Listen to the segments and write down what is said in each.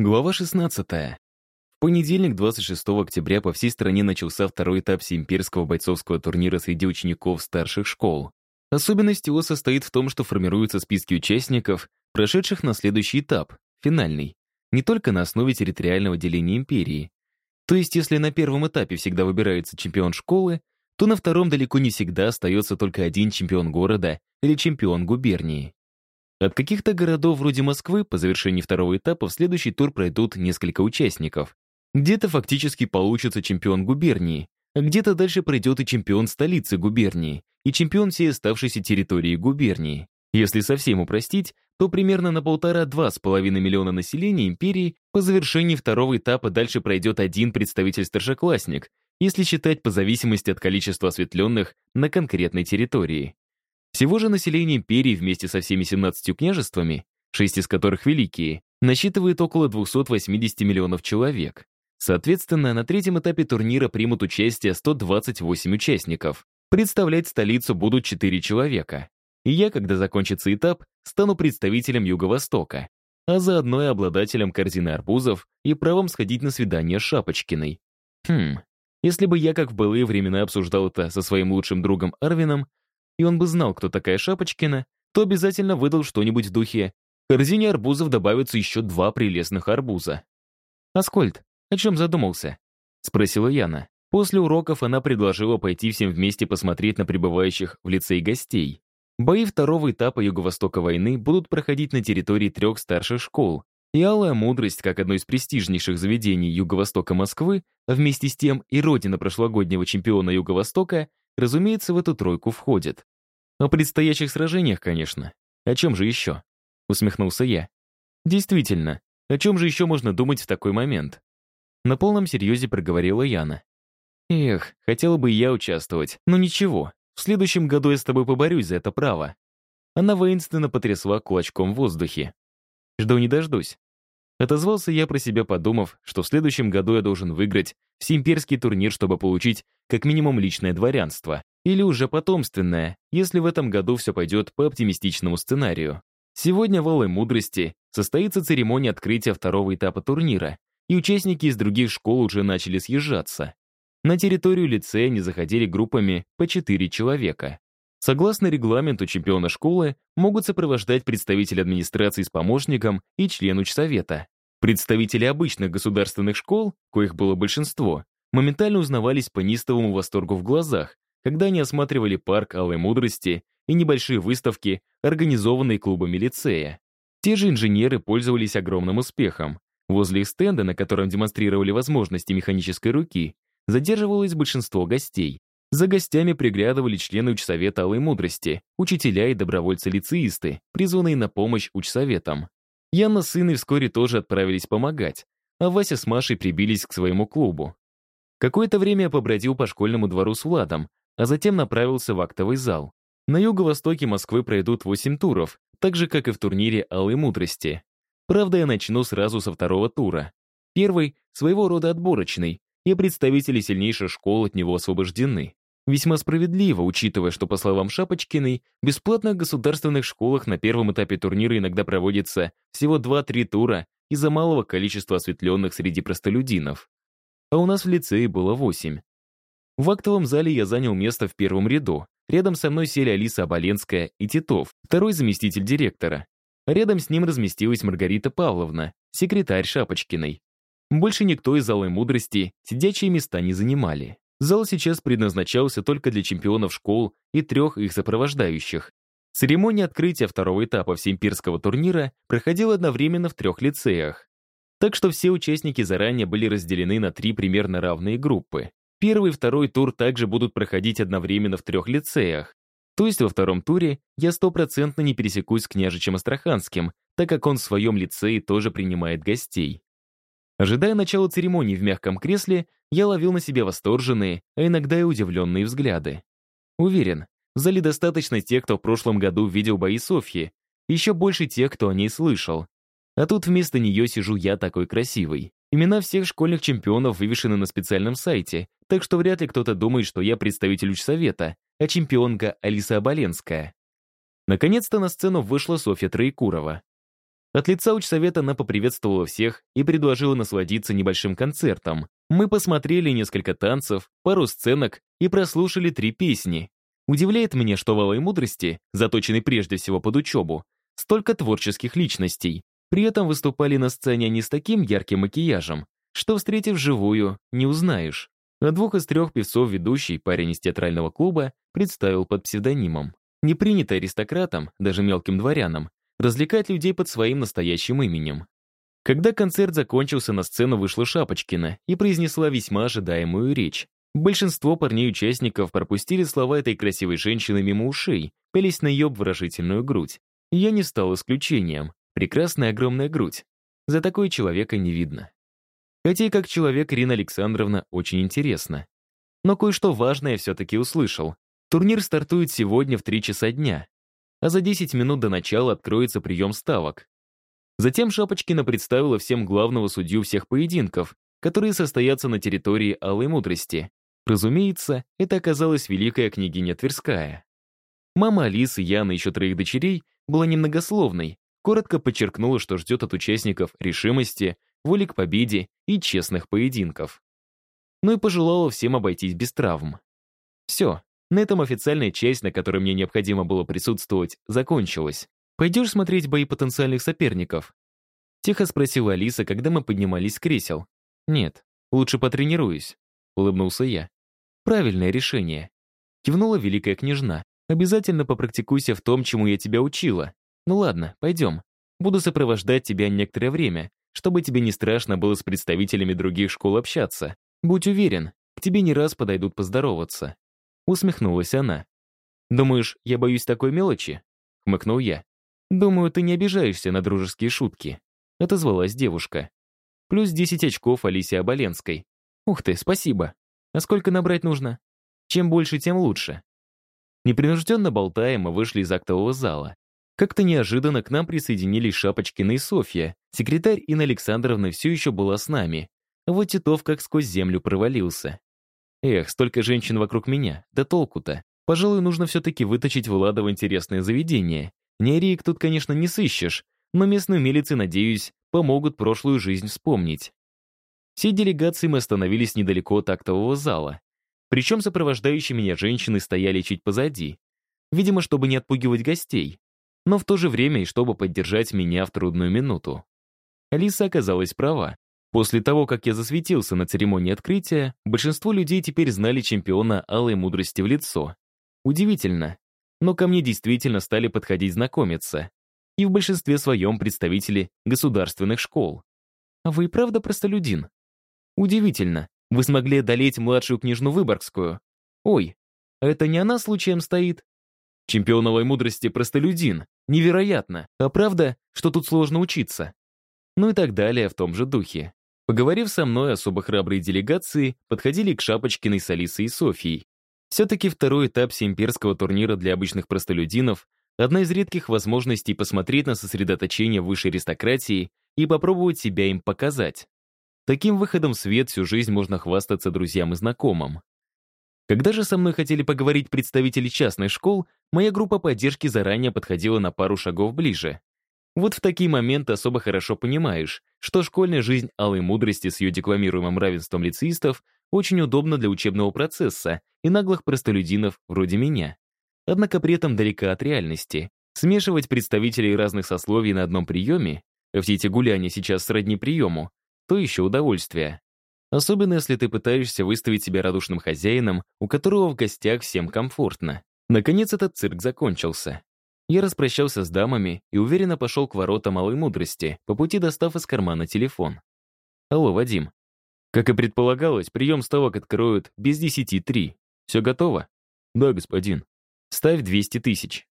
Глава 16. В понедельник, 26 октября, по всей стране начался второй этап всеимперского бойцовского турнира среди учеников старших школ. Особенность его состоит в том, что формируются списки участников, прошедших на следующий этап, финальный, не только на основе территориального деления империи. То есть, если на первом этапе всегда выбирается чемпион школы, то на втором далеко не всегда остается только один чемпион города или чемпион губернии. От каких-то городов вроде Москвы по завершении второго этапа в следующий тур пройдут несколько участников. Где-то фактически получится чемпион губернии, а где-то дальше пройдет и чемпион столицы губернии, и чемпион всей оставшейся территории губернии. Если совсем упростить, то примерно на полтора-два с половиной миллиона населения империи по завершении второго этапа дальше пройдет один представитель-старшеклассник, если считать по зависимости от количества осветленных на конкретной территории. Всего же население империи вместе со всеми 17 княжествами, шесть из которых великие, насчитывает около 280 миллионов человек. Соответственно, на третьем этапе турнира примут участие 128 участников. Представлять столицу будут 4 человека. И я, когда закончится этап, стану представителем Юго-Востока, а заодно и обладателем корзины арбузов и правом сходить на свидание с Шапочкиной. Хм, если бы я, как в былые времена, обсуждал это со своим лучшим другом Арвином, и он бы знал, кто такая Шапочкина, то обязательно выдал что-нибудь в духе «В корзине арбузов добавятся еще два прелестных арбуза». «Аскольд, о чем задумался?» — спросила Яна. После уроков она предложила пойти всем вместе посмотреть на прибывающих в лицей гостей. Бои второго этапа Юго-Востока войны будут проходить на территории трех старших школ, и Алая Мудрость, как одно из престижнейших заведений Юго-Востока Москвы, вместе с тем и родина прошлогоднего чемпиона Юго-Востока, разумеется, в эту тройку входит. О предстоящих сражениях, конечно. О чем же еще? Усмехнулся я. Действительно, о чем же еще можно думать в такой момент? На полном серьезе проговорила Яна. Эх, хотела бы я участвовать, но ничего. В следующем году я с тобой поборюсь за это право. Она воинственно потрясла кулачком в воздухе. Жду не дождусь. Отозвался я про себя, подумав, что в следующем году я должен выиграть всеимперский турнир, чтобы получить как минимум личное дворянство. Или уже потомственное, если в этом году все пойдет по оптимистичному сценарию. Сегодня в Алой Мудрости состоится церемония открытия второго этапа турнира, и участники из других школ уже начали съезжаться. На территорию лицея они заходили группами по 4 человека. Согласно регламенту чемпиона школы, могут сопровождать представитель администрации с помощником и член учсовета. Представители обычных государственных школ, коих было большинство, моментально узнавались по нистовому восторгу в глазах, когда они осматривали парк Алой Мудрости и небольшие выставки, организованные клубами лицея. Те же инженеры пользовались огромным успехом. Возле стенда, на котором демонстрировали возможности механической руки, задерживалось большинство гостей. За гостями приглядывали члены учсовета Алой Мудрости, учителя и добровольцы-лицеисты, призванные на помощь учсоветам. Яна с сыной вскоре тоже отправились помогать, а Вася с Машей прибились к своему клубу. Какое-то время я побродил по школьному двору с Владом, а затем направился в актовый зал. На юго-востоке Москвы пройдут 8 туров, так же, как и в турнире Алой Мудрости. Правда, я начну сразу со второго тура. Первый — своего рода отборочный, и представители сильнейших школ от него освобождены. Весьма справедливо, учитывая, что, по словам Шапочкиной, в бесплатных государственных школах на первом этапе турнира иногда проводится всего 2-3 тура из-за малого количества осветленных среди простолюдинов. А у нас в лицее было 8. В актовом зале я занял место в первом ряду. Рядом со мной сели Алиса Оболенская и Титов, второй заместитель директора. Рядом с ним разместилась Маргарита Павловна, секретарь Шапочкиной. Больше никто из зала мудрости сидячие места не занимали. Зал сейчас предназначался только для чемпионов школ и трех их сопровождающих. Церемония открытия второго этапа всеимперского турнира проходила одновременно в трех лицеях. Так что все участники заранее были разделены на три примерно равные группы. Первый и второй тур также будут проходить одновременно в трех лицеях. То есть во втором туре я стопроцентно не пересекусь с княжичем Астраханским, так как он в своем лицее тоже принимает гостей. Ожидая начала церемонии в мягком кресле, я ловил на себе восторженные, а иногда и удивленные взгляды. Уверен, в зале достаточно тех, кто в прошлом году видел бои Софьи, еще больше тех, кто о ней слышал. А тут вместо нее сижу я такой красивый. Имена всех школьных чемпионов вывешены на специальном сайте, так что вряд ли кто-то думает, что я представитель учсовета, а чемпионка Алиса Оболенская. Наконец-то на сцену вышла Софья Троекурова. От лица учсовета она поприветствовала всех и предложила насладиться небольшим концертом. Мы посмотрели несколько танцев, пару сценок и прослушали три песни. Удивляет меня, что в «Алой мудрости», заточенной прежде всего под учебу, столько творческих личностей. При этом выступали на сцене не с таким ярким макияжем, что, встретив живую, не узнаешь. А двух из трех певцов ведущий, парень из театрального клуба, представил под псевдонимом. Не принято аристократам, даже мелким дворянам, развлекать людей под своим настоящим именем. Когда концерт закончился, на сцену вышла Шапочкина и произнесла весьма ожидаемую речь. Большинство парней-участников пропустили слова этой красивой женщины мимо ушей, пялись на ее обворожительную грудь. Я не стал исключением. Прекрасная огромная грудь. За такое человека не видно. Хотя и как человек Ирина Александровна очень интересно. Но кое-что важное все-таки услышал. Турнир стартует сегодня в 3 часа дня а за 10 минут до начала откроется прием ставок. Затем Шапочкина представила всем главного судью всех поединков, которые состоятся на территории Алой Мудрости. Разумеется, это оказалась великая княгиня Тверская. Мама Алисы, Яна и еще троих дочерей была немногословной, коротко подчеркнула, что ждет от участников решимости, воли к победе и честных поединков. Ну и пожелала всем обойтись без травм. Все, на этом официальная часть, на которой мне необходимо было присутствовать, закончилась. «Пойдешь смотреть бои потенциальных соперников?» Тихо спросила Алиса, когда мы поднимались с кресел. «Нет, лучше потренируюсь», — улыбнулся я. «Правильное решение». Кивнула великая княжна. «Обязательно попрактикуйся в том, чему я тебя учила. Ну ладно, пойдем. Буду сопровождать тебя некоторое время, чтобы тебе не страшно было с представителями других школ общаться. Будь уверен, к тебе не раз подойдут поздороваться. Усмехнулась она. «Думаешь, я боюсь такой мелочи?» Хмыкнул я. «Думаю, ты не обижаешься на дружеские шутки», отозвалась девушка. Плюс 10 очков Алисе Оболенской. Ух ты, спасибо. А сколько набрать нужно? Чем больше, тем лучше. Непринужденно болтая, мы вышли из актового зала. Как-то неожиданно к нам присоединились Шапочкина и Софья. Секретарь Инна Александровна все еще была с нами. Вот Титов как сквозь землю провалился. Эх, столько женщин вокруг меня, да толку-то. Пожалуй, нужно все-таки выточить Влада в интересное заведение. Нереек тут, конечно, не сыщешь, но местные милицы, надеюсь, помогут прошлую жизнь вспомнить. Все делегации мы остановились недалеко от актового зала. Причем сопровождающие меня женщины стояли чуть позади. Видимо, чтобы не отпугивать гостей. Но в то же время и чтобы поддержать меня в трудную минуту. Алиса оказалась права. После того, как я засветился на церемонии открытия, большинство людей теперь знали чемпиона алой мудрости в лицо. Удивительно, но ко мне действительно стали подходить знакомиться. И в большинстве своем представители государственных школ. А вы и правда простолюдин? Удивительно, вы смогли одолеть младшую княжну Выборгскую. Ой, а это не она случаем стоит? Чемпион алой мудрости простолюдин. Невероятно. А правда, что тут сложно учиться? Ну и так далее в том же духе. Поговорив со мной, особо храбрые делегации подходили к Шапочкиной с Алисой и Софией. Все-таки второй этап всеимперского турнира для обычных простолюдинов — одна из редких возможностей посмотреть на сосредоточение высшей аристократии и попробовать себя им показать. Таким выходом в свет всю жизнь можно хвастаться друзьям и знакомым. Когда же со мной хотели поговорить представители частных школ, моя группа поддержки заранее подходила на пару шагов ближе. Вот в такие моменты особо хорошо понимаешь, что школьная жизнь алой мудрости с ее декламируемым равенством лицеистов очень удобна для учебного процесса и наглых простолюдинов вроде меня. Однако при этом далека от реальности. Смешивать представителей разных сословий на одном приеме, а все эти гуляния сейчас сродни приему, то еще удовольствие. Особенно если ты пытаешься выставить себя радушным хозяином, у которого в гостях всем комфортно. Наконец этот цирк закончился. Я распрощался с дамами и уверенно пошел к воротам малой мудрости, по пути достав из кармана телефон. «Алло, Вадим. Как и предполагалось, прием ставок откроют без десяти три. Все готово?» «Да, господин. Ставь 200 тысяч».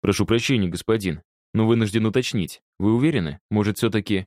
«Прошу прощения, господин, но вынужден уточнить. Вы уверены? Может, все-таки...»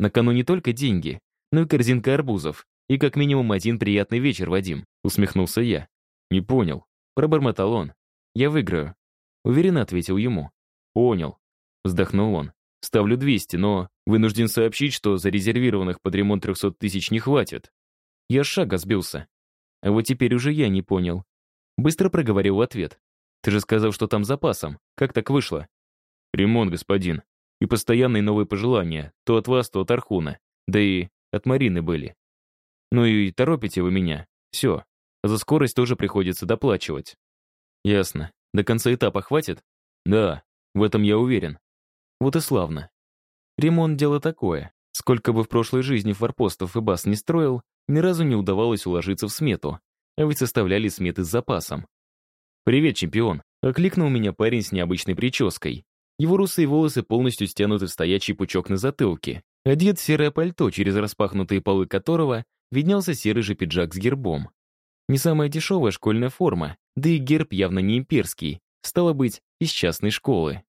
«На кону не только деньги, но и корзинка арбузов, и как минимум один приятный вечер, Вадим», усмехнулся я. «Не понял». Пробормотал он. «Я выиграю. Уверенно ответил ему. «Понял». Вздохнул он. «Ставлю 200, но вынужден сообщить, что зарезервированных под ремонт 300 тысяч не хватит». Я шага сбился. А вот теперь уже я не понял. Быстро проговорил в ответ. «Ты же сказал, что там запасом. Как так вышло?» «Ремонт, господин. И постоянные новые пожелания, то от вас, то от Архуна. Да и от Марины были. Ну и торопите вы меня. Все. За скорость тоже приходится доплачивать. Ясно. До конца этапа хватит? Да, в этом я уверен. Вот и славно. Ремонт — дело такое. Сколько бы в прошлой жизни форпостов и баз не строил, ни разу не удавалось уложиться в смету. А ведь составляли сметы с запасом. «Привет, чемпион!» — окликнул меня парень с необычной прической. Его русые волосы полностью стянуты в стоячий пучок на затылке. Одет в серое пальто, через распахнутые полы которого виднелся серый же пиджак с гербом. Не самая дешевая школьная форма, да и герб явно не имперский, стало быть, из частной школы.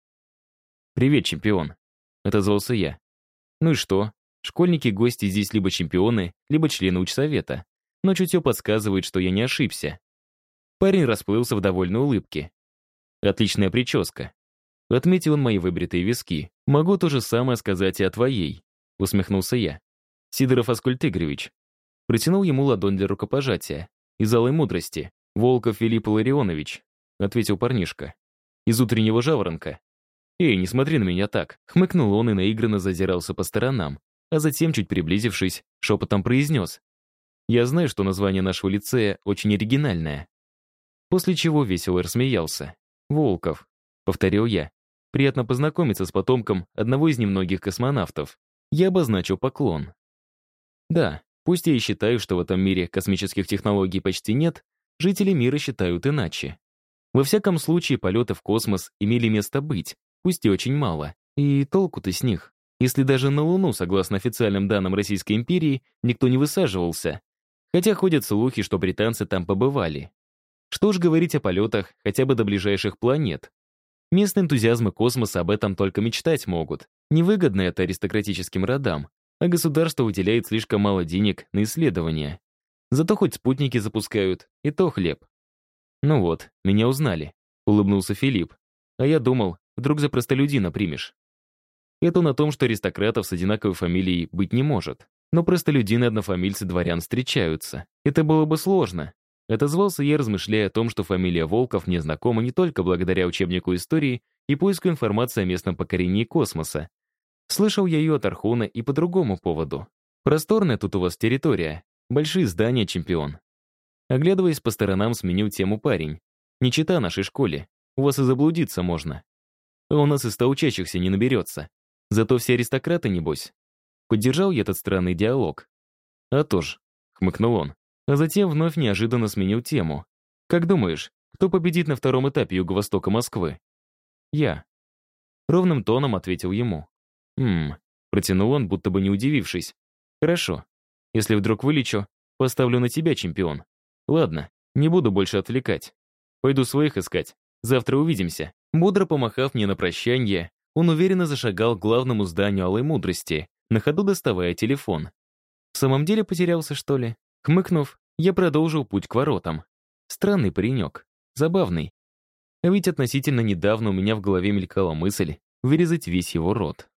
«Привет, чемпион», — отозвался я. «Ну и что? Школьники-гости здесь либо чемпионы, либо члены учсовета. Но чутье подсказывает, что я не ошибся». Парень расплылся в довольной улыбке. «Отличная прическа». Отметил он мои выбритые виски. «Могу то же самое сказать и о твоей», — усмехнулся я. «Сидоров Аскольд Игоревич». Протянул ему ладонь для рукопожатия. «Из алой мудрости. Волков Филипп Ларионович», — ответил парнишка. «Из утреннего жаворонка». «Эй, не смотри на меня так», — хмыкнул он и наигранно зазирался по сторонам, а затем, чуть приблизившись, шепотом произнес. «Я знаю, что название нашего лицея очень оригинальное». После чего весело рассмеялся. «Волков», — повторил я. «Приятно познакомиться с потомком одного из немногих космонавтов». Я обозначил поклон. Да, пусть я и считаю, что в этом мире космических технологий почти нет, жители мира считают иначе. Во всяком случае, полеты в космос имели место быть, пусть и очень мало. И толку-то с них, если даже на Луну, согласно официальным данным Российской империи, никто не высаживался. Хотя ходят слухи, что британцы там побывали. Что ж говорить о полетах хотя бы до ближайших планет. Местные энтузиазмы космоса об этом только мечтать могут. Невыгодно это аристократическим родам, а государство выделяет слишком мало денег на исследования. Зато хоть спутники запускают, и то хлеб. «Ну вот, меня узнали», — улыбнулся Филипп. «А я думал, вдруг за простолюдина примешь». Это на том, что аристократов с одинаковой фамилией быть не может. Но простолюдины однофамильцы дворян встречаются. Это было бы сложно. Отозвался я, размышляя о том, что фамилия Волков мне знакома не только благодаря учебнику истории и поиску информации о местном покорении космоса. Слышал я ее от Архуна и по другому поводу. Просторная тут у вас территория. Большие здания, чемпион. Оглядываясь по сторонам, сменил тему парень. «Не чита нашей школе. У вас и заблудиться можно. А у нас и ста учащихся не наберется. Зато все аристократы, небось». Поддержал я этот странный диалог. «А то ж», — хмыкнул он. А затем вновь неожиданно сменил тему. «Как думаешь, кто победит на втором этапе юго-востока Москвы?» «Я». Ровным тоном ответил ему. «Ммм», — протянул он, будто бы не удивившись. «Хорошо. Если вдруг вылечу, поставлю на тебя, чемпион. Ладно, не буду больше отвлекать. Пойду своих искать. Завтра увидимся. Бодро помахав мне на прощание, он уверенно зашагал к главному зданию Алой Мудрости, на ходу доставая телефон. В самом деле потерялся, что ли? Хмыкнув, я продолжил путь к воротам. Странный паренек. Забавный. А ведь относительно недавно у меня в голове мелькала мысль вырезать весь его рот.